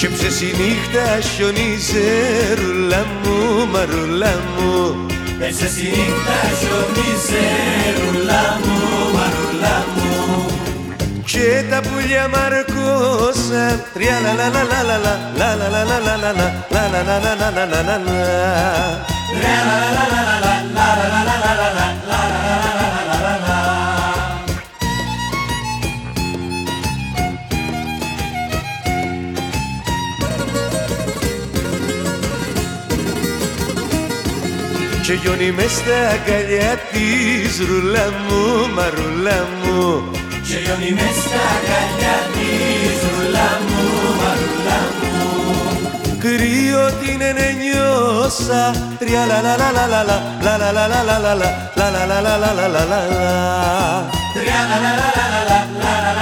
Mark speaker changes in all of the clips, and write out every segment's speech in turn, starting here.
Speaker 1: και ψες η νύχτα χιονίζε ρουλά μου, μαρουλά μου
Speaker 2: Έψες η νύχτα χιονίζε ρουλά μου, μαρουλά μου
Speaker 1: και τα πουλιά μαρκώσαν τρία λα λα λα λα λα λα λα λα λα λα λα λα λα λα λα λα λα λα λα και γιονι μες στα αγκαλιά της ρουλά μου, μαρουλά μου
Speaker 2: και γιονι μες στα αγκαλιά της ρουλά μου, μαρουλά μου
Speaker 1: κρύο την ενενιώσα τρία λα λα λα λα λα λα λα λα λα λα λα λα λα λα λα λα λα λα λα
Speaker 2: Τρία λα λα λα λα λα λα λα λα λα λα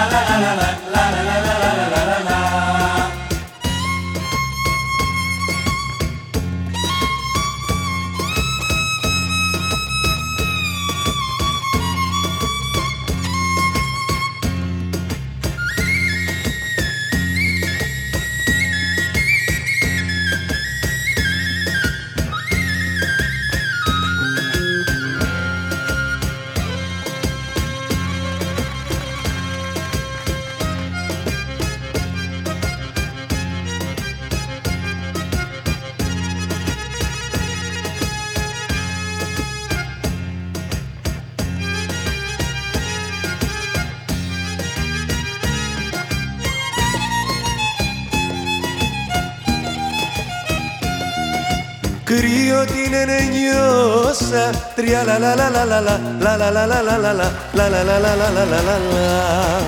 Speaker 1: Κρύο την ενενιώσα Τρία λα λα λα λα λα λα λα λα λα λα λα λα λα λα λα λα λα λα